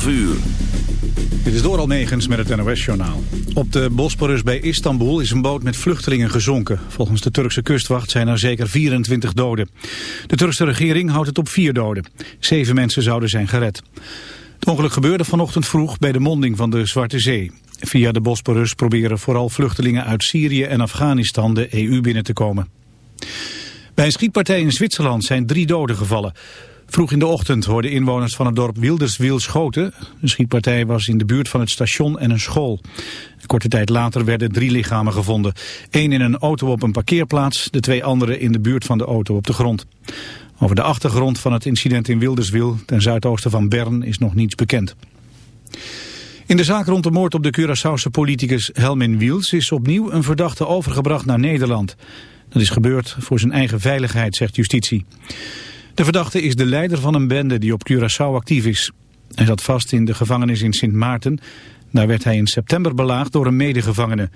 12 uur. Dit is door Megens met het NOS-journaal. Op de Bosporus bij Istanbul is een boot met vluchtelingen gezonken. Volgens de Turkse kustwacht zijn er zeker 24 doden. De Turkse regering houdt het op vier doden. Zeven mensen zouden zijn gered. Het ongeluk gebeurde vanochtend vroeg bij de monding van de Zwarte Zee. Via de Bosporus proberen vooral vluchtelingen uit Syrië en Afghanistan de EU binnen te komen. Bij een schietpartij in Zwitserland zijn drie doden gevallen. Vroeg in de ochtend hoorden inwoners van het dorp Wilderswil schoten. De schietpartij was in de buurt van het station en een school. Korte tijd later werden drie lichamen gevonden. Eén in een auto op een parkeerplaats, de twee anderen in de buurt van de auto op de grond. Over de achtergrond van het incident in Wilderswil, ten zuidoosten van Bern, is nog niets bekend. In de zaak rond de moord op de Curaçaose politicus Helmin Wiels is opnieuw een verdachte overgebracht naar Nederland. Dat is gebeurd voor zijn eigen veiligheid, zegt justitie. De verdachte is de leider van een bende die op Curaçao actief is. Hij zat vast in de gevangenis in Sint Maarten. Daar werd hij in september belaagd door een medegevangene.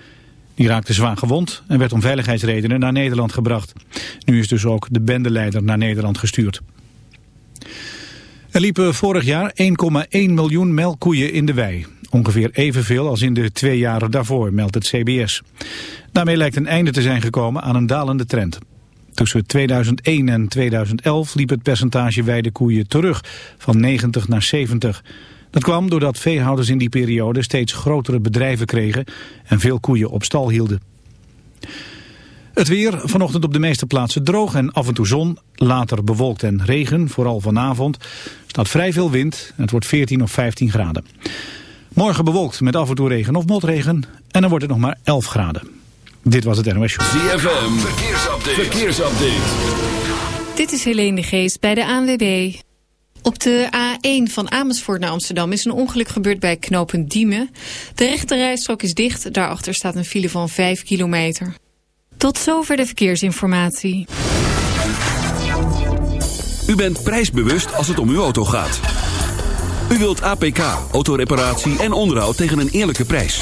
Die raakte zwaar gewond en werd om veiligheidsredenen naar Nederland gebracht. Nu is dus ook de bendeleider naar Nederland gestuurd. Er liepen vorig jaar 1,1 miljoen melkkoeien in de wei. Ongeveer evenveel als in de twee jaren daarvoor, meldt het CBS. Daarmee lijkt een einde te zijn gekomen aan een dalende trend. Tussen 2001 en 2011 liep het percentage weidekoeien terug, van 90 naar 70. Dat kwam doordat veehouders in die periode steeds grotere bedrijven kregen en veel koeien op stal hielden. Het weer, vanochtend op de meeste plaatsen droog en af en toe zon. Later bewolkt en regen, vooral vanavond. staat vrij veel wind en het wordt 14 of 15 graden. Morgen bewolkt met af en toe regen of motregen en dan wordt het nog maar 11 graden. Dit was het NOS Show. ZFM, verkeersupdate. verkeersupdate. Dit is Helene de Geest bij de ANWB. Op de A1 van Amersfoort naar Amsterdam is een ongeluk gebeurd bij knooppunt Diemen. De rechterrijstrook is dicht, daarachter staat een file van 5 kilometer. Tot zover de verkeersinformatie. U bent prijsbewust als het om uw auto gaat. U wilt APK, autoreparatie en onderhoud tegen een eerlijke prijs.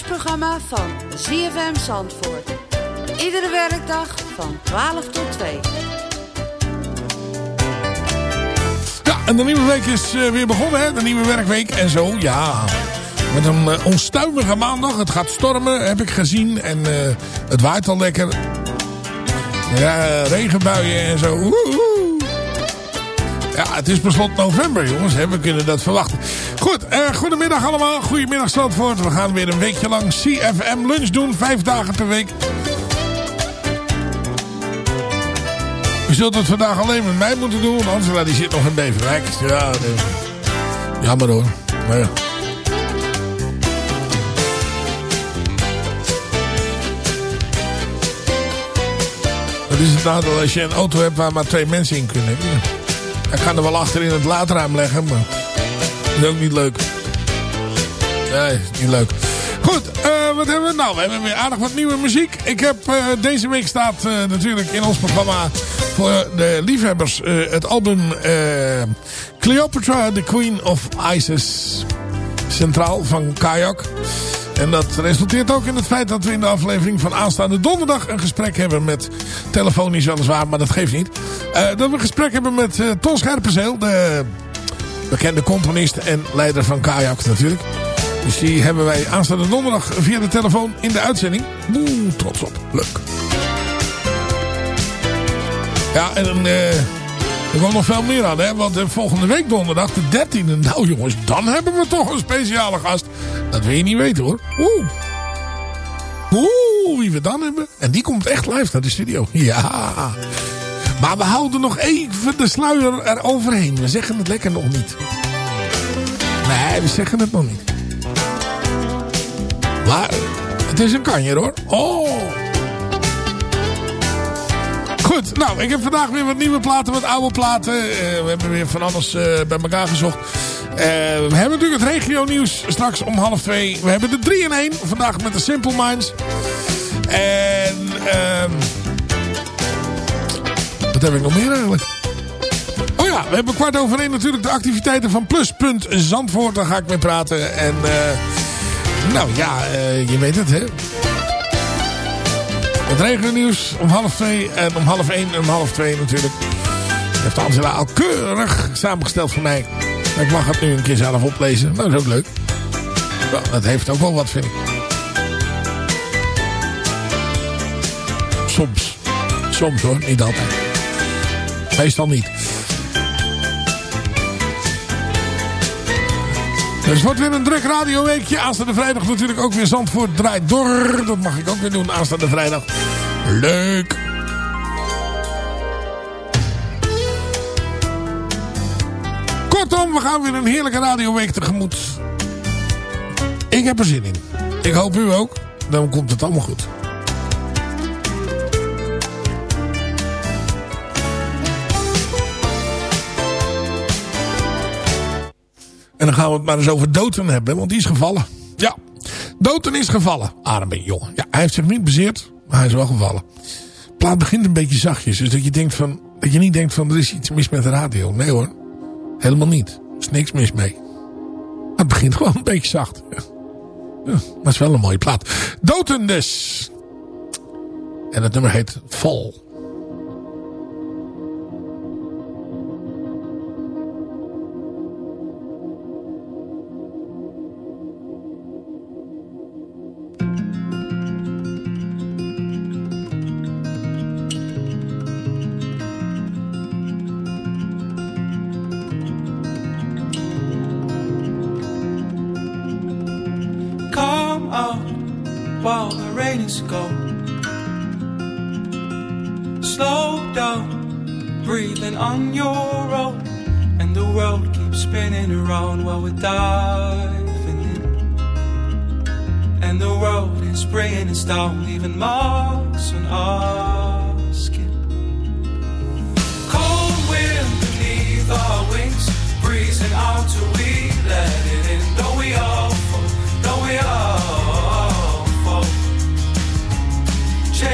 Lunchprogramma van ZFM Zandvoort. Iedere werkdag van 12 tot 2. Ja, en de nieuwe week is eh, weer begonnen, hè? De nieuwe werkweek en zo, ja. Met een eh, onstuimige maandag. Het gaat stormen, heb ik gezien. En eh, het waait al lekker. Ja, regenbuien en zo. Ja, het is per november, jongens. Hè? We kunnen dat verwachten. Goed, eh, goedemiddag allemaal. Goedemiddag Zandvoort. We gaan weer een weekje lang CFM lunch doen. Vijf dagen per week. U zult het vandaag alleen met mij moeten doen. Angela die zit nog in Beverwijk. Ja, nee. jammer hoor. Maar ja. Dat is het nadeel als je een auto hebt waar maar twee mensen in kunnen. Ik ga er wel achter in het laadraam leggen, maar is ook niet leuk. Nee, is niet leuk. Goed, eh, wat hebben we nou? We hebben weer aardig wat nieuwe muziek. Ik heb eh, deze week staat eh, natuurlijk in ons programma voor de liefhebbers het album Cleopatra, the Queen of Isis. Centraal van Kayak. En dat resulteert ook in het feit dat we in de aflevering van aanstaande donderdag een gesprek hebben met, telefonisch weliswaar, maar dat geeft niet. Dat we een gesprek hebben met Ton Scherpenzeel, de bekende componist en leider van Kajak natuurlijk. Dus die hebben wij aanstaande donderdag via de telefoon in de uitzending. Oeh, trots op. Leuk. Ja, en dan... Uh, er komt nog veel meer aan, hè? Want volgende week donderdag, de 13e. Nou jongens, dan hebben we toch een speciale gast. Dat wil je niet weten hoor. Oeh. Oeh, wie we dan hebben. En die komt echt live naar de studio. Ja. Maar we houden nog even de sluier eroverheen. We zeggen het lekker nog niet. Nee, we zeggen het nog niet. Maar het is een kanjer hoor. Oh. Goed, nou, ik heb vandaag weer wat nieuwe platen, wat oude platen. Uh, we hebben weer van alles uh, bij elkaar gezocht. Uh, we hebben natuurlijk het regio nieuws straks om half twee. We hebben de 3 in 1, vandaag met de Simple Minds. En... Uh, wat heb ik nog meer eigenlijk? Oh ja, we hebben kwart over één natuurlijk de activiteiten van Pluspunt Zandvoort. Daar ga ik mee praten. En nou ja, je weet het hè. Het regennieuws om half twee en om half één en om half twee natuurlijk. Heeft Angela al keurig samengesteld voor mij. Ik mag het nu een keer zelf oplezen. Dat is ook leuk. Nou, dat heeft ook wel wat, vind ik. Soms. Soms hoor, niet altijd. Meestal niet. Dus het wordt weer een druk radioweekje. Aanstaande vrijdag natuurlijk ook weer Zandvoort draait door. Dat mag ik ook weer doen aanstaande vrijdag. Leuk. Kortom, we gaan weer een heerlijke radioweek tegemoet. Ik heb er zin in. Ik hoop u ook. Dan komt het allemaal goed. En dan gaan we het maar eens over Doten hebben, want die is gevallen. Ja, Doten is gevallen. Arme jongen. Ja, hij heeft zich niet bezeerd, maar hij is wel gevallen. De plaat begint een beetje zachtjes, dus dat je, denkt van, dat je niet denkt van er is iets mis met de radio. Nee hoor, helemaal niet. Er is niks mis mee. Maar het begint gewoon een beetje zacht. Ja. Ja, maar het is wel een mooie plaat. Doten dus. En het nummer heet Fall.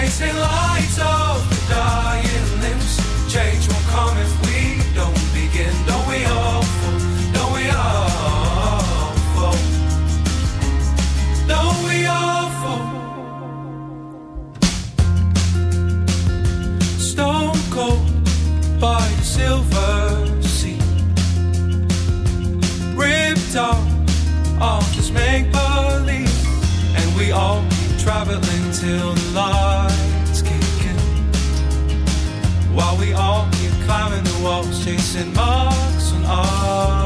Chasing lights of the dying limbs. Change won't come if we don't begin. Don't we all fall? Don't we all fall? Don't we all fall? Stone cold by the silver sea. Ripped off off this make believe, and we all keep traveling till walls, chasing marks on our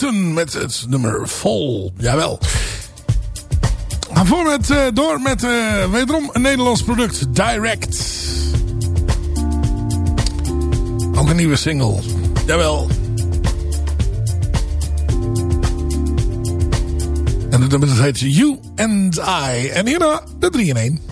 Met het nummer Vol. Jawel. Gaan voor met, eh, door met uh, wederom een Nederlands product, Direct. Ook een nieuwe single. Jawel. En het nummer dat heet You and I. En hierna de 3 in 1.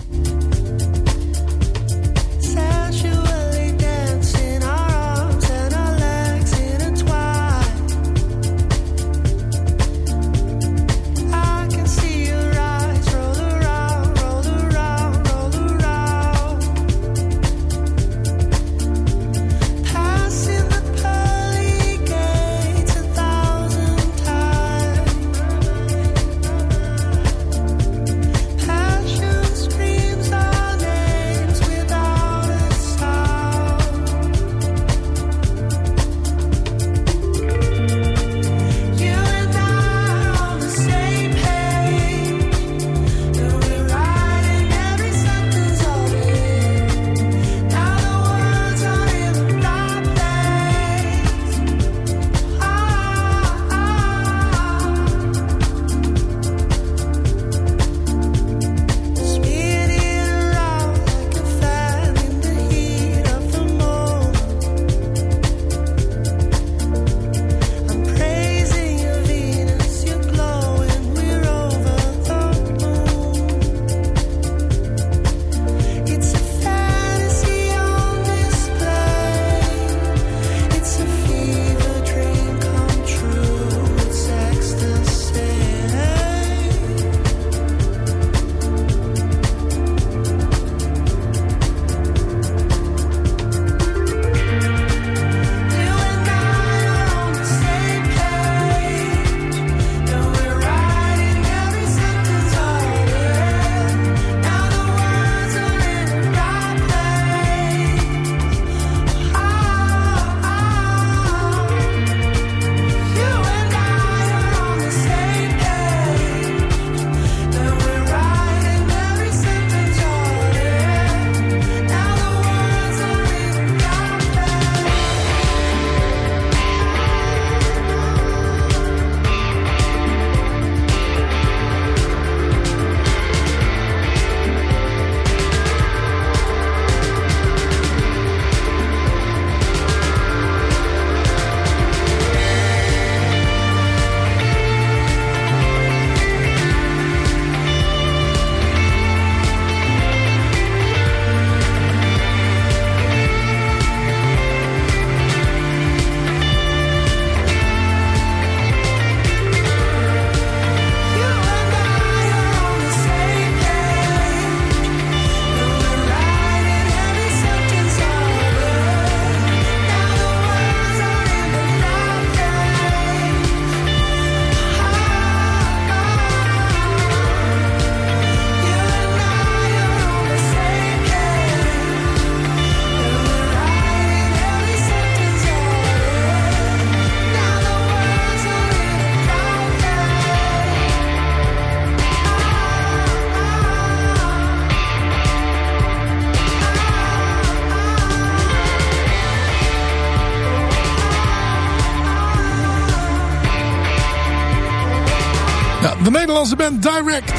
Nederlandse band Direct.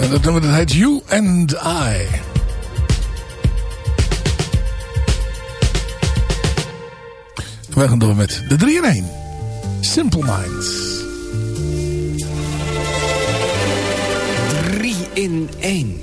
En dat nummer dat heet You and I. We gaan door met de 3 in 1. Simple Minds. 3 in 1.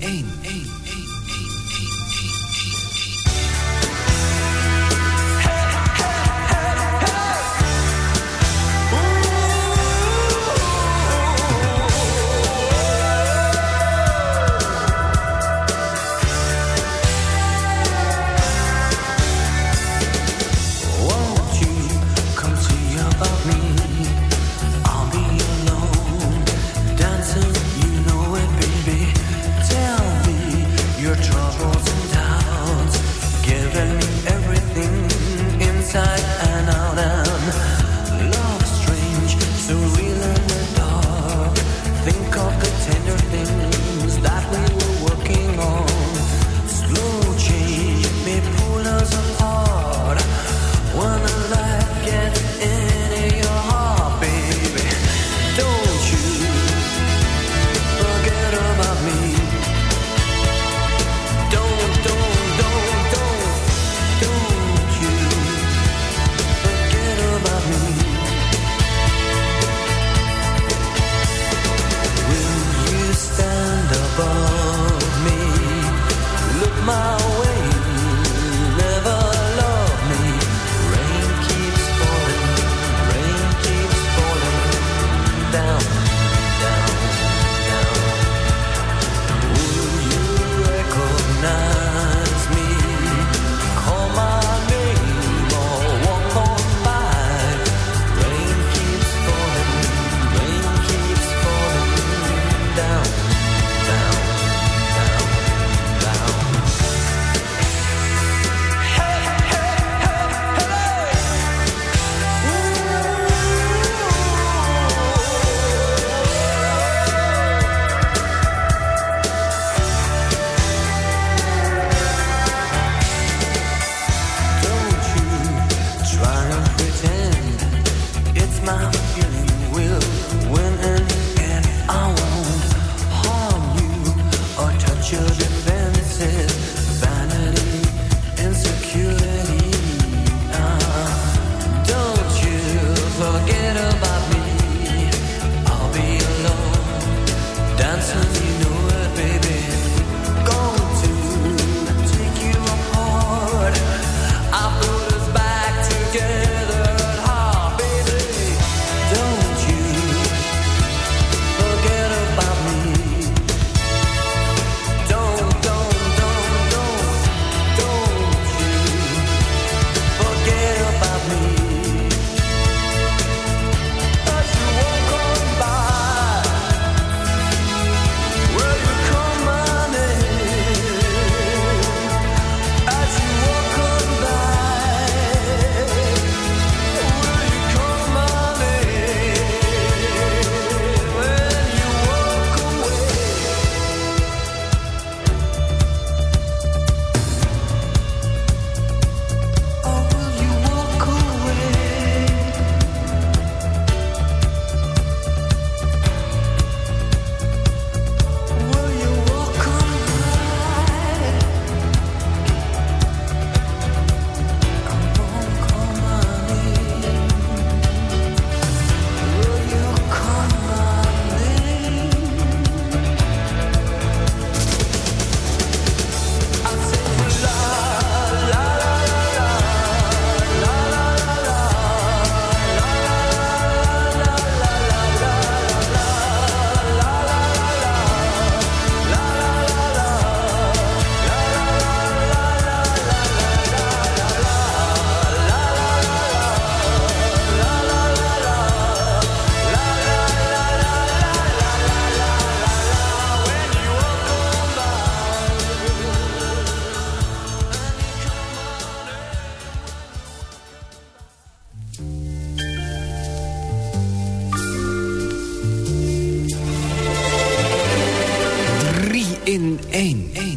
1. 1.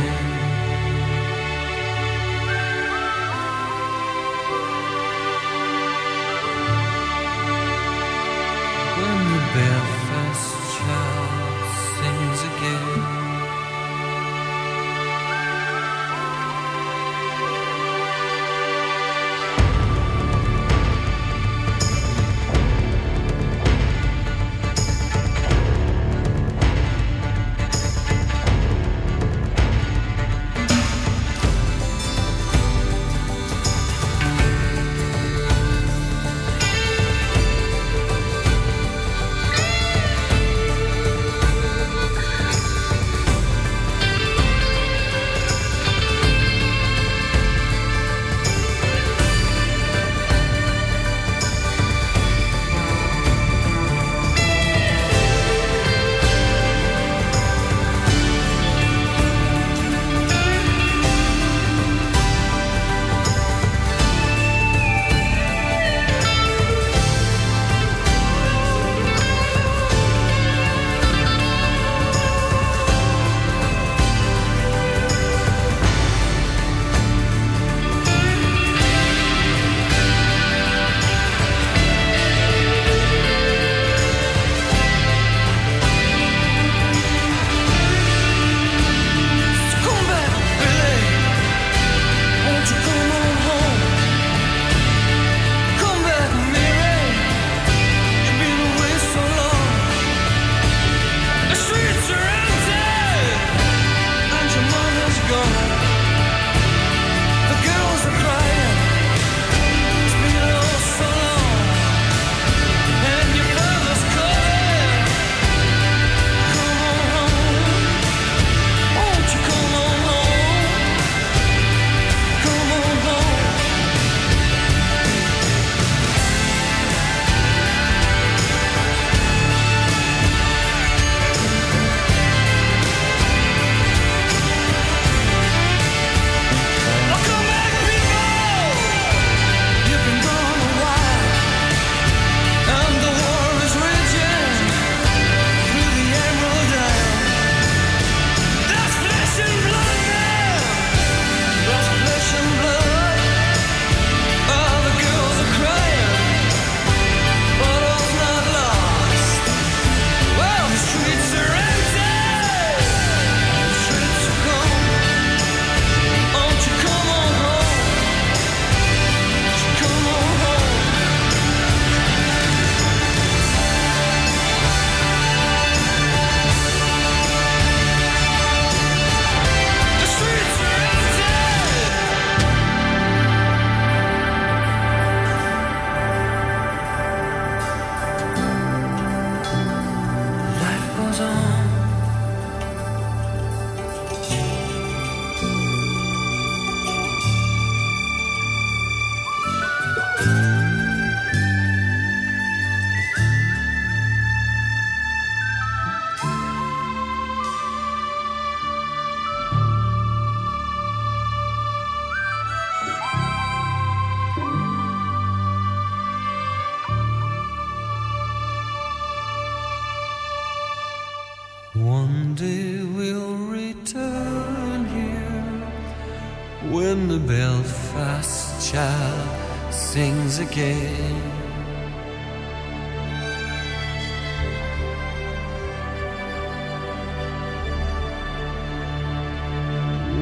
things again.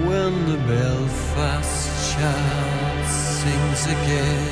When the Belfast child sings again.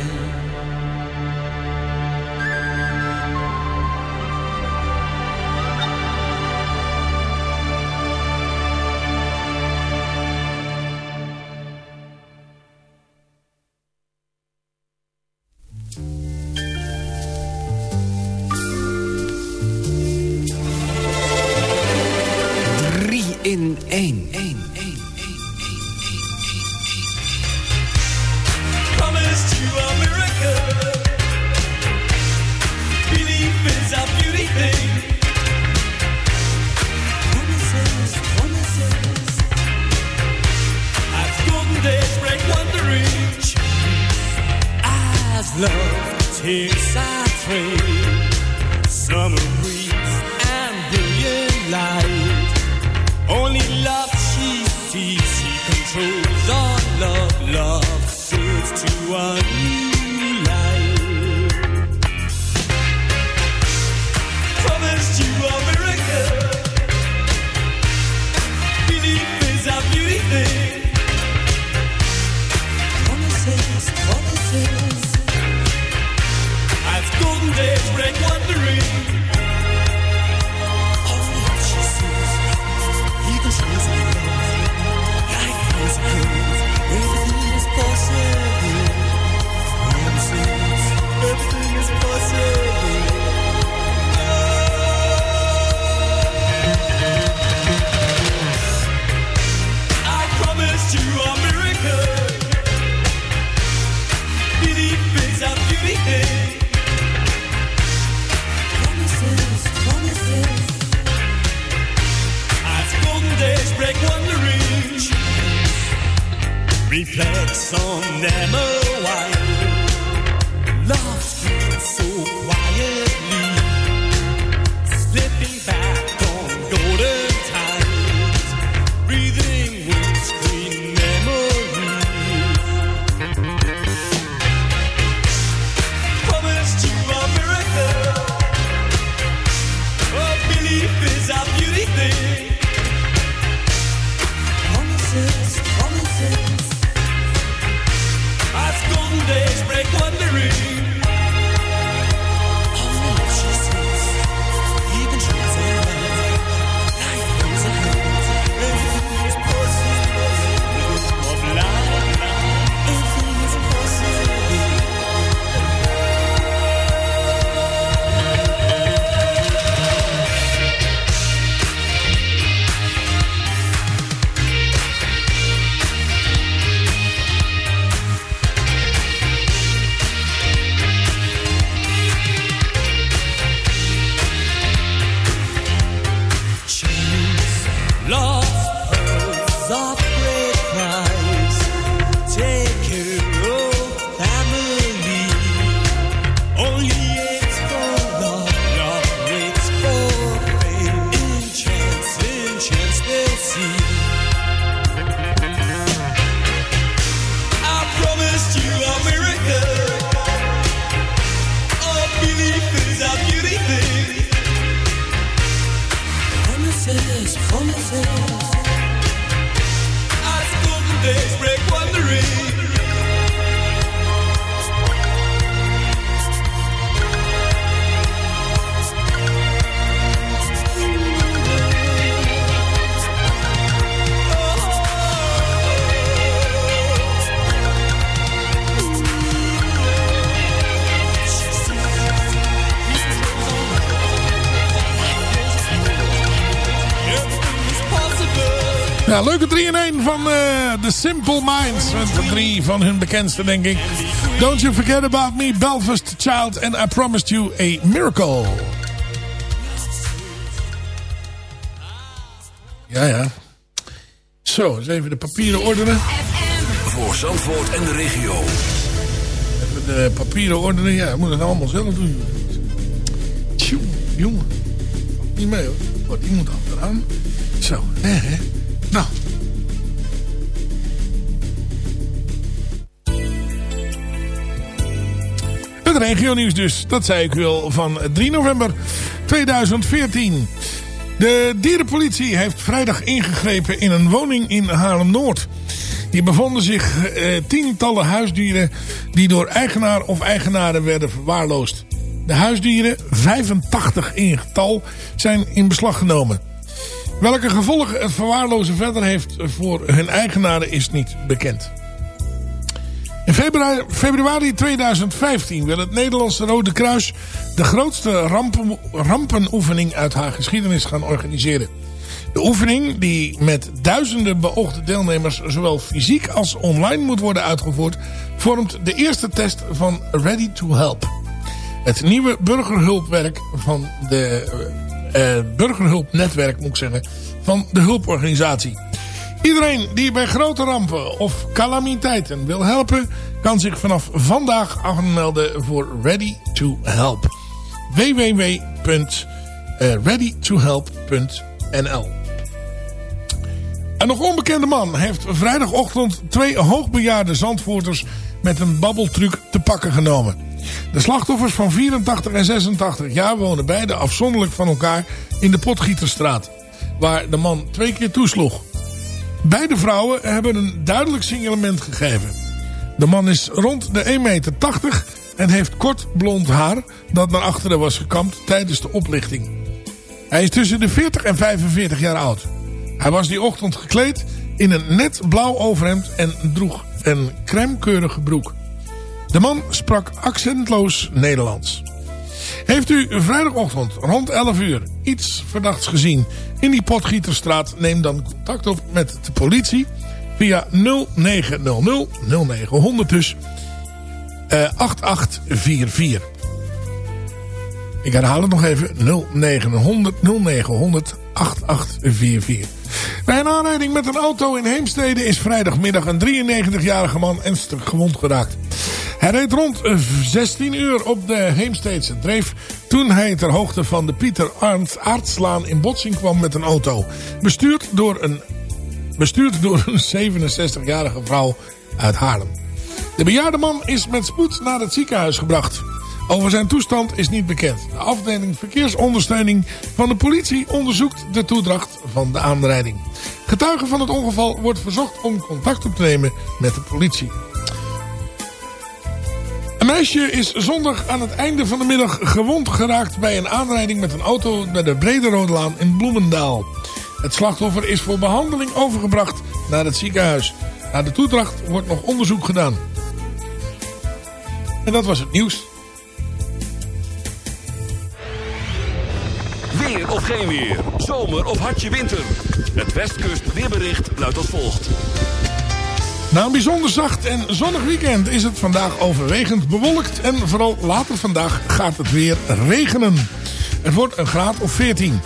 Simple Minds. Met drie van hun bekendste, denk ik. Don't You Forget About Me, Belfast Child and I Promised You a Miracle. Ja, ja. Zo, eens even de papieren ordenen. Voor Zandvoort en de regio. Even de papieren ordenen. Ja, ik moet het nou allemaal zelf doen. Tjoe, jongen. Niet mee hoor. Wordt Het regionieuws dus, dat zei ik al, van 3 november 2014. De dierenpolitie heeft vrijdag ingegrepen in een woning in Haarlem-Noord. Hier bevonden zich eh, tientallen huisdieren die door eigenaar of eigenaren werden verwaarloosd. De huisdieren, 85 in getal, zijn in beslag genomen. Welke gevolgen het verwaarlozen verder heeft voor hun eigenaren is niet bekend. In februari, februari 2015 wil het Nederlandse Rode Kruis de grootste rampen, rampenoefening uit haar geschiedenis gaan organiseren. De oefening, die met duizenden beoogde deelnemers zowel fysiek als online moet worden uitgevoerd, vormt de eerste test van Ready to Help. Het nieuwe burgerhulpwerk van de uh, burgerhulpnetwerk, moet ik zeggen, van de hulporganisatie. Iedereen die bij grote rampen of calamiteiten wil helpen... kan zich vanaf vandaag aanmelden voor Ready to Help. www.readytohelp.nl Een nog onbekende man heeft vrijdagochtend twee hoogbejaarde zandvoorters... met een babbeltruc te pakken genomen. De slachtoffers van 84 en 86 jaar wonen beide afzonderlijk van elkaar in de Potgieterstraat. Waar de man twee keer toesloeg. Beide vrouwen hebben een duidelijk signalement gegeven. De man is rond de 1,80 meter en heeft kort blond haar dat naar achteren was gekamd tijdens de oplichting. Hij is tussen de 40 en 45 jaar oud. Hij was die ochtend gekleed in een net blauw overhemd en droeg een crèmekeurige broek. De man sprak accentloos Nederlands. Heeft u vrijdagochtend rond 11 uur iets verdachts gezien in die Potgieterstraat... neem dan contact op met de politie via 0900 0900 dus uh, 8844. Ik herhaal het nog even 0900 0900 8844. Bij een aanrijding met een auto in Heemstede is vrijdagmiddag een 93-jarige man ernstig gewond geraakt. Hij reed rond 16 uur op de Heemsteedse Dreef toen hij ter hoogte van de Pieter Aartslaan in botsing kwam met een auto. Bestuurd door een, bestuurd door een 67-jarige vrouw uit Haarlem. De bejaarde man is met spoed naar het ziekenhuis gebracht. Over zijn toestand is niet bekend. De afdeling verkeersondersteuning van de politie onderzoekt de toedracht van de aanrijding. Getuigen van het ongeval wordt verzocht om contact op te nemen met de politie. Een meisje is zondag aan het einde van de middag gewond geraakt bij een aanrijding met een auto bij de Brederoodlaan in Bloemendaal. Het slachtoffer is voor behandeling overgebracht naar het ziekenhuis. Naar de toedracht wordt nog onderzoek gedaan. En dat was het nieuws. Weer of geen weer. Zomer of hartje winter. Het Westkust weerbericht luidt als volgt. Na een bijzonder zacht en zonnig weekend is het vandaag overwegend bewolkt. En vooral later vandaag gaat het weer regenen. Het wordt een graad of 14.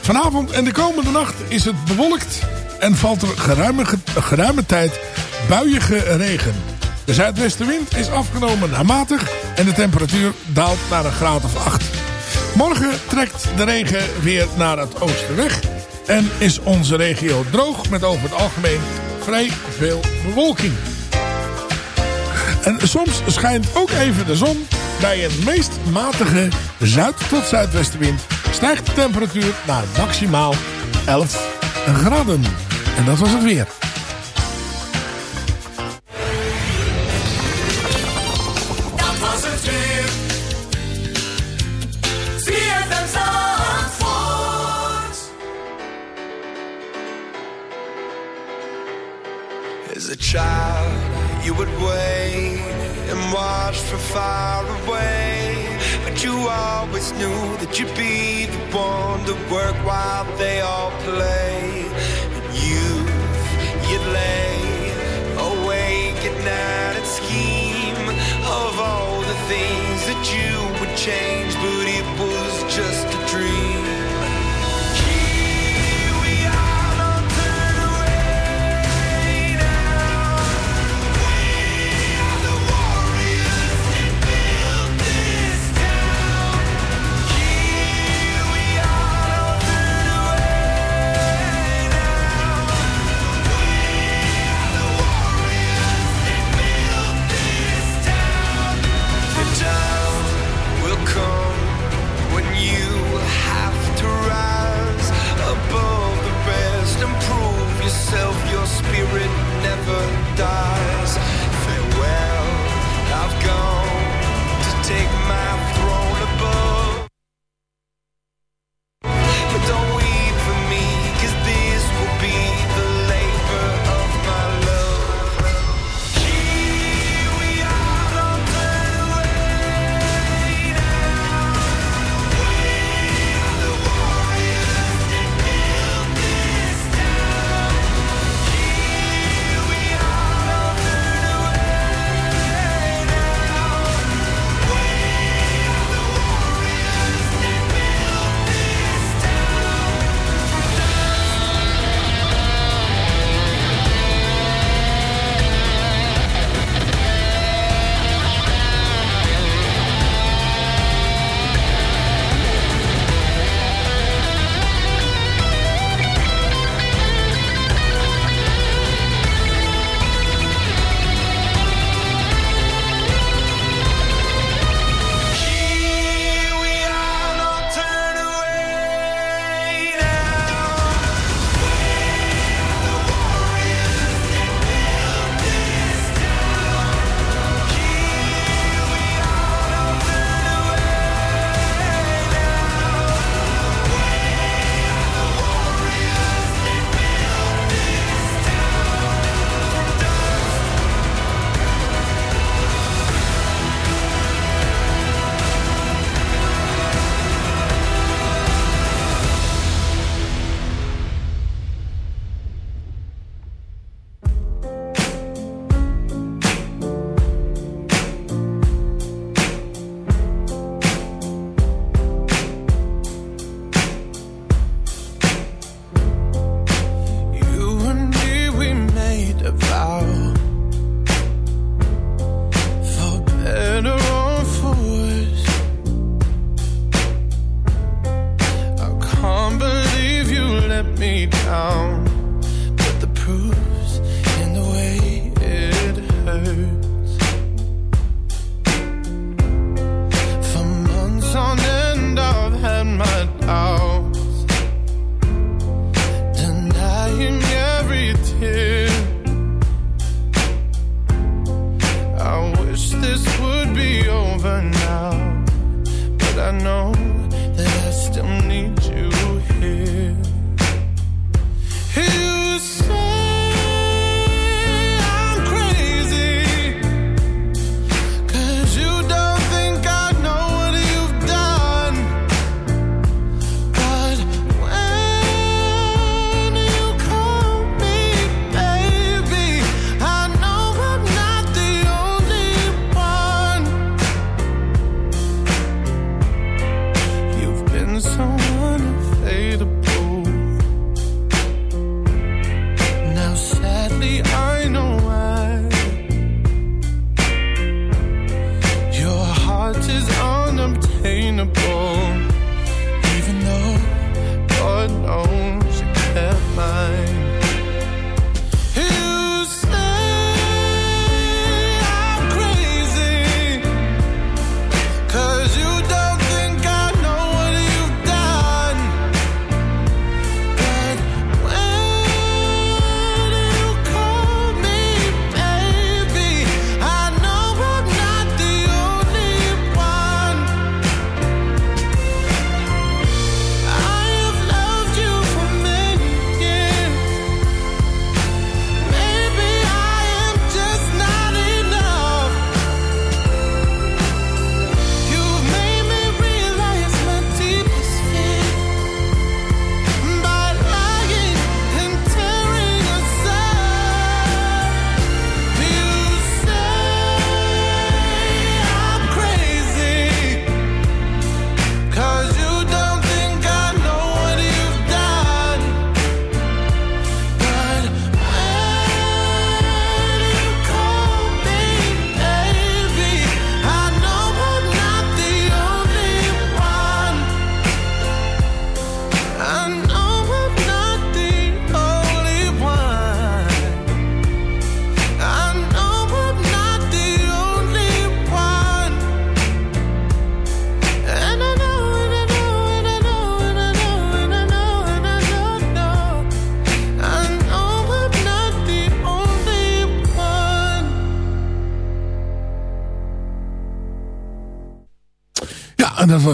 Vanavond en de komende nacht is het bewolkt en valt er geruime, geruime tijd buiige regen. De zuidwestenwind is afgenomen naar matig en de temperatuur daalt naar een graad of 8. Morgen trekt de regen weer naar het oosten weg en is onze regio droog met over het algemeen vrij veel bewolking. En soms schijnt ook even de zon. Bij een meest matige zuid- tot zuidwestenwind stijgt de temperatuur naar maximaal 11 graden. En dat was het weer. Far away. But you always knew that you'd be the one to work while they all play. And youth, you'd lay awake at night and scheme of all the things that you would change, but it was just spirit never dies.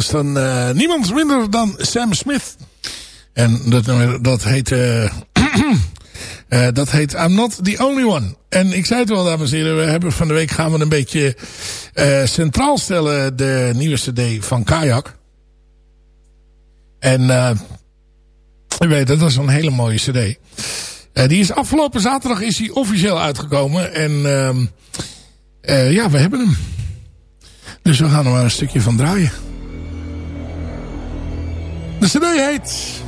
Dan eh, niemand minder dan Sam Smith. En dat, nummer, dat heet... eh, eh, dat heet I'm Not The Only One. En ik zei het wel, dames en heren. We hebben van de week gaan we een beetje eh, centraal stellen. De nieuwe cd van Kayak. En eh u weet, dat was een hele mooie cd. Eh, die is afgelopen zaterdag is die officieel uitgekomen. En ehm, eh, ja, we hebben hem. Dus we gaan er maar een stukje van draaien. De cd heet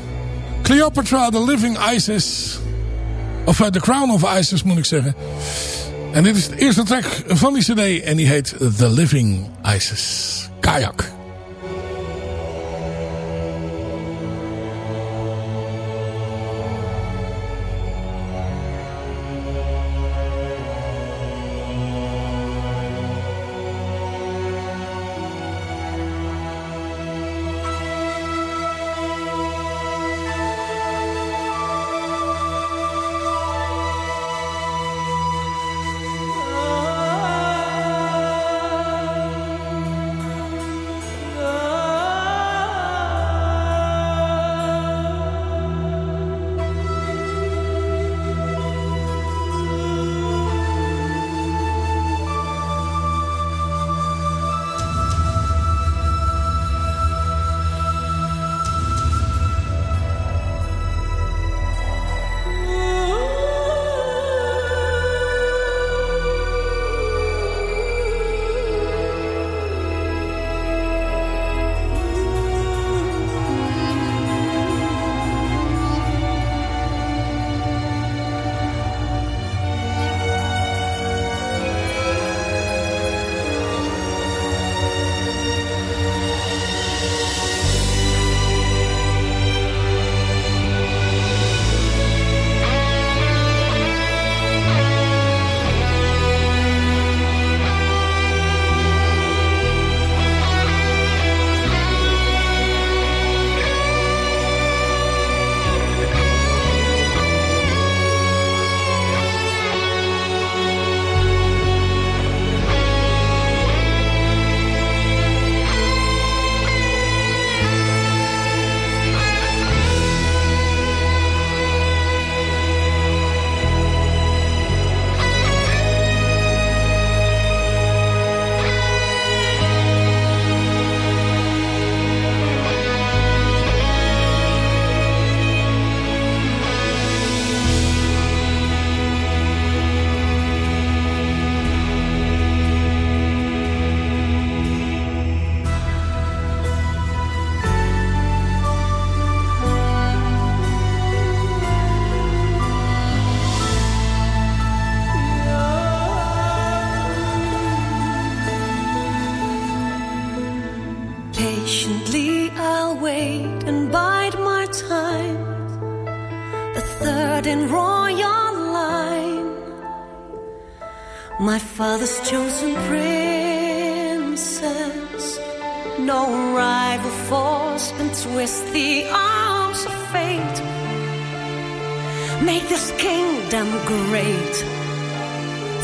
Cleopatra, The Living Isis. Of uh, The Crown of Isis moet ik zeggen. En dit is de eerste track van die cd. En die heet The Living Isis. Kayak.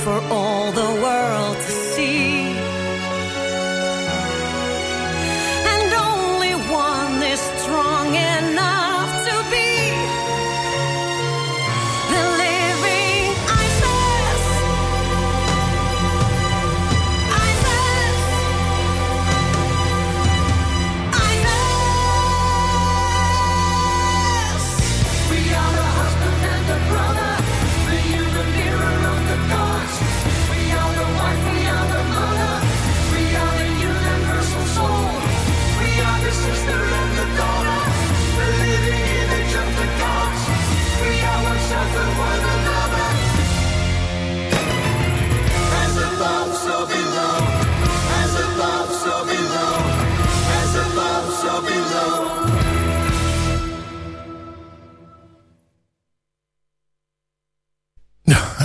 For all the world to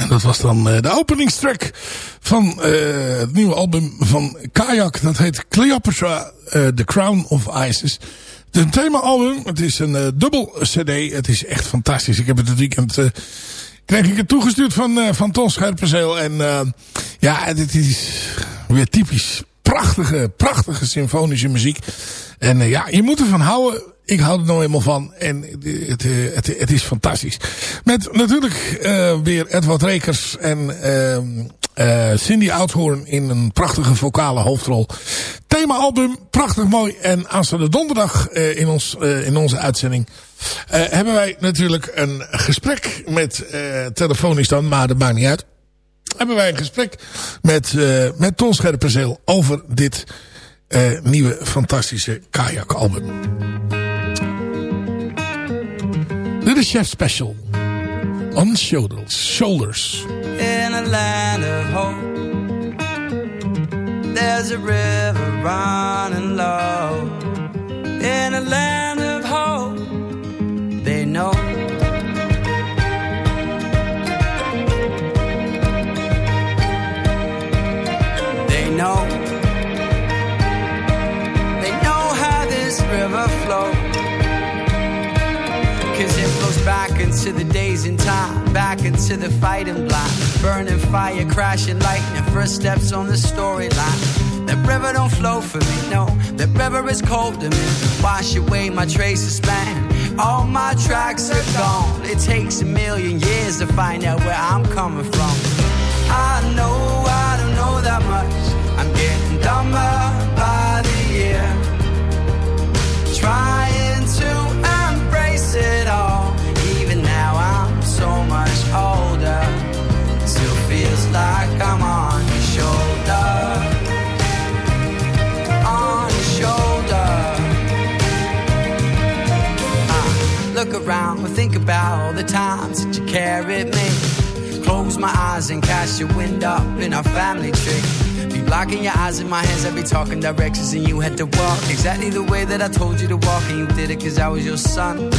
Dat was dan eh, de openingstrack van eh, het nieuwe album van Kayak. Dat heet Cleopatra, eh, The Crown of Isis. Het is een thema-album. Het is een dubbel cd. Het is echt fantastisch. Ik heb het het weekend... kreeg ik het toegestuurd van, eh, van Ton Scherpenzeel. En ja, dit is weer typisch prachtige, prachtige symfonische muziek. En ja, je moet ervan houden. Ik hou er nou eenmaal van. En het, eh, het, het is fantastisch. Met natuurlijk eh, weer Edward Rekers en ehm, eh, Cindy Oudhoorn in een prachtige vocale hoofdrol. Thema-album, prachtig mooi. En aanstaande donderdag in, ons, in onze uitzending hebben wij natuurlijk een gesprek met telefonisch dan, maar dat maakt niet uit. Hebben wij een gesprek met, met Ton Scherpenzeel over dit nieuwe fantastische kajakalbum. Dit is Chef Special. On Shoulders. Shoulders. in a land of hope. There's a river running low. In a land back into the days in time, back into the fighting block. Burning fire, crashing lightning, first steps on the storyline. That river don't flow for me, no. That river is cold to me. Wash away my traces span. All my tracks are gone. It takes a million years to find out where I'm coming from. I know I don't know that much. I'm getting dumber about all the times that you carried me. Close my eyes and cast your wind up in our family tree. Be blocking your eyes in my hands, I'd be talking directions and you had to walk exactly the way that I told you to walk, and you did it cause I was your son.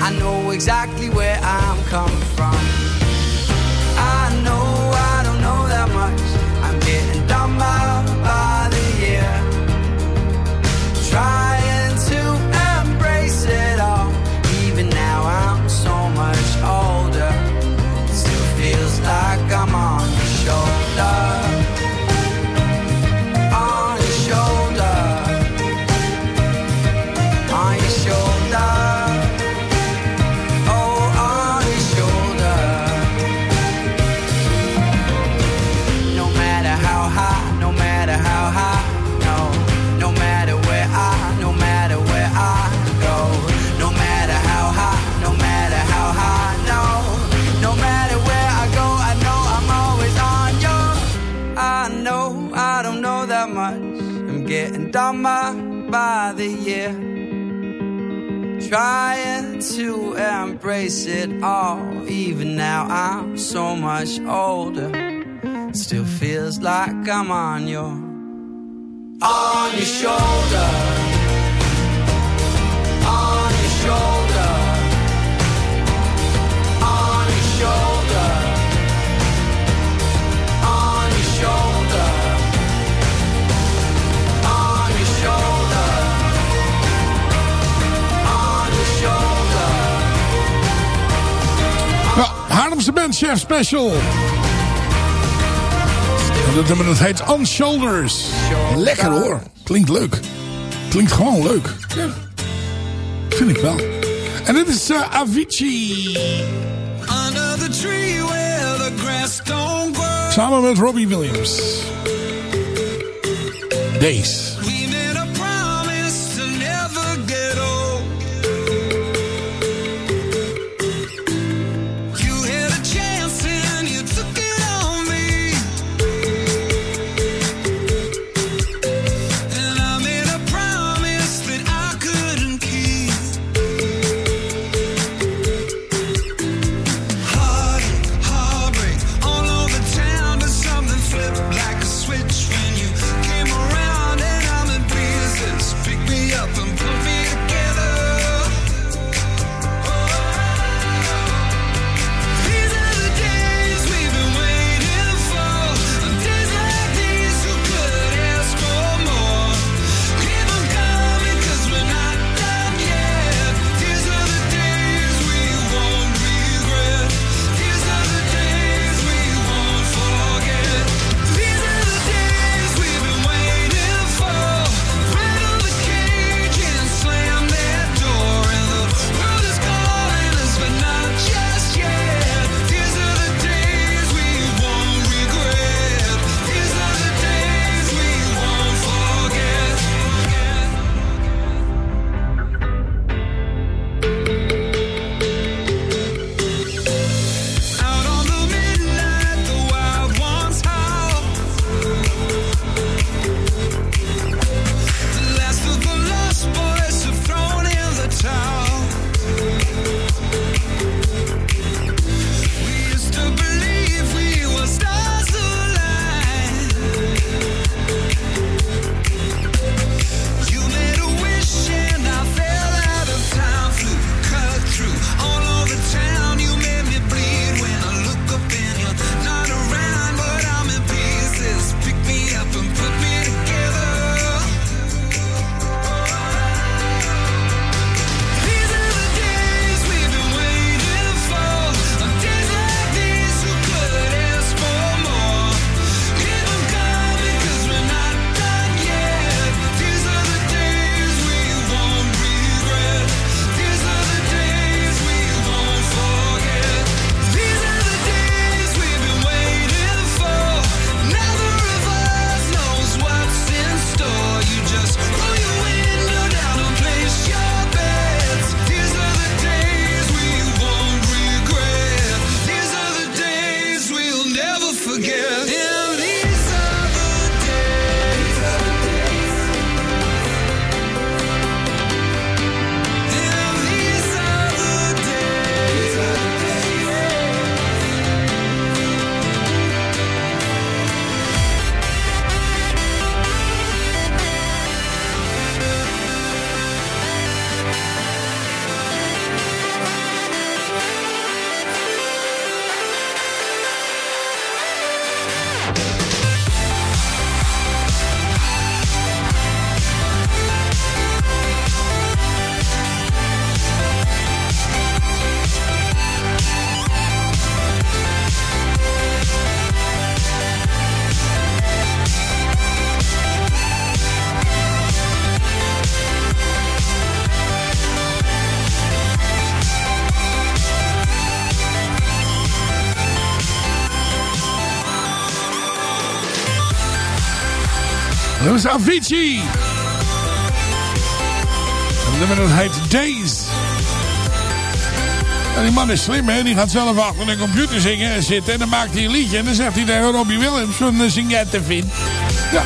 I know exactly where I'm coming from. I know I don't know that much. I'm getting dumber Trying to embrace it all. Even now I'm so much older. Still feels like I'm on your on your shoulder. Chef Special. Dat nummer dat heet On Shoulders. Lekker hoor. Klinkt leuk. Klinkt gewoon leuk. Ja. Vind ik wel. En dit is uh, Avicii. Under the tree where the grass don't grow. Samen met Robbie Williams. Days. Is Avicii. En nummer dat heet Days. En die man is slim, hè? Die gaat zelf achter een computer zingen, zitten en dan maakt hij een liedje. En dan zegt hij tegen Robbie Williams, van eh, zing jij het even in. Ja.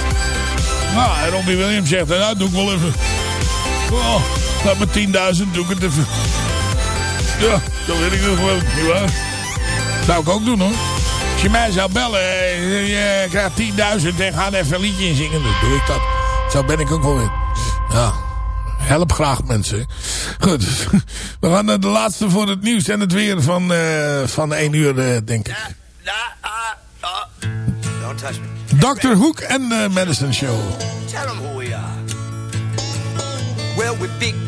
Nou, en Robbie Williams zegt, nou, doe ik wel even. Oh, laat me 10.000, doe ik het even. Ja, dat weet ik nog wel, nietwaar? Zou ik ook doen, hoor. Als je mij zou bellen, eh, je krijgt 10.000 en ga even een liedje in zingen, dan doe ik dat. Zo ben ik ook wel weer. Ja, help graag mensen. Goed, we gaan naar de laatste voor het nieuws en het weer van, eh, van 1 uur, eh, denk ik. Dr. Hoek en de Medicine Show. Tell them who we are. Well, we're big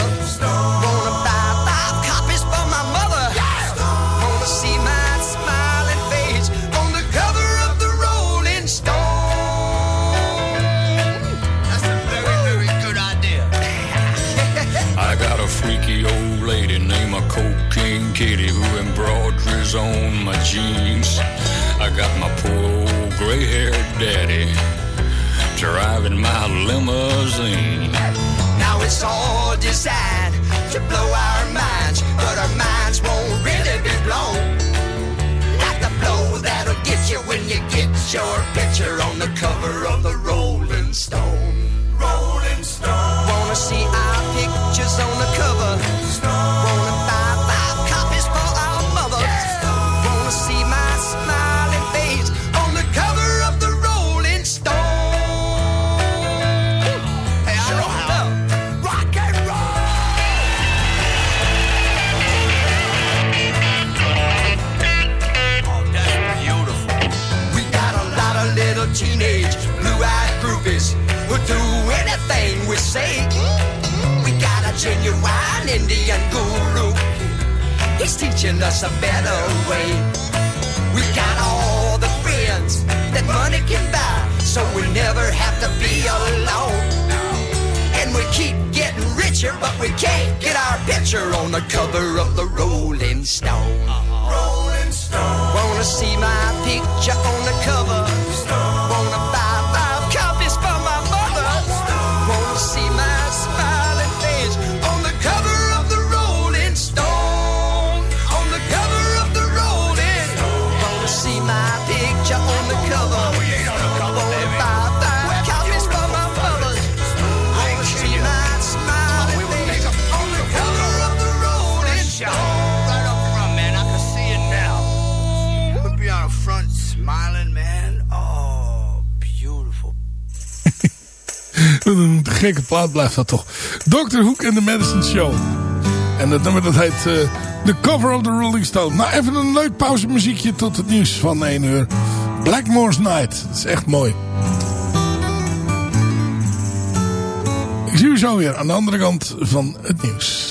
Een gekke plaat blijft dat toch. Dr. Hook en de Medicine Show. En dat nummer dat heet eh, The Cover of the Rolling Stone. Nou, even een leuk pauzemuziekje tot het nieuws van 1 uur. Blackmore's Night. Dat is echt mooi. Ik zie u zo weer aan de andere kant van het nieuws.